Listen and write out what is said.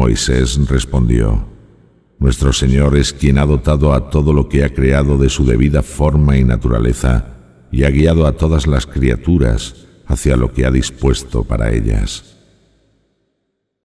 Moisés respondió, Nuestro Señor es quien ha dotado a todo lo que ha creado de su debida forma y naturaleza y ha guiado a todas las criaturas hacia lo que ha dispuesto para ellas.